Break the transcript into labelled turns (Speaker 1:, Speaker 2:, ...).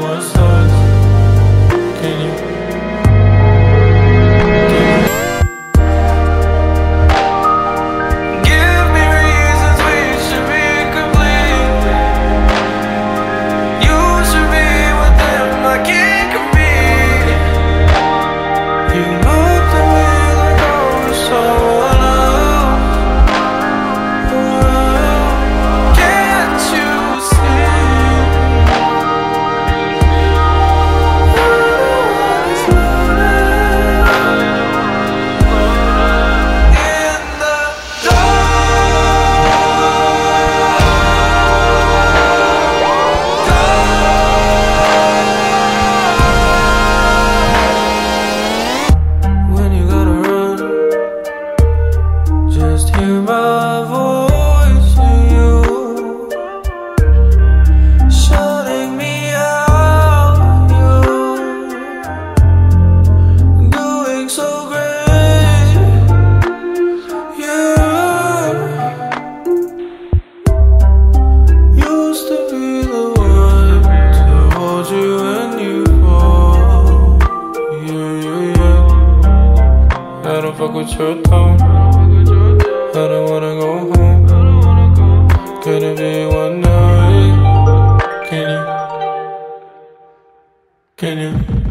Speaker 1: was hurt Can you hear my voice you. Shutting me out you Doing so great You Used to be the one to hold you when you fall yeah, yeah, yeah. I don't fuck with your tone Can you?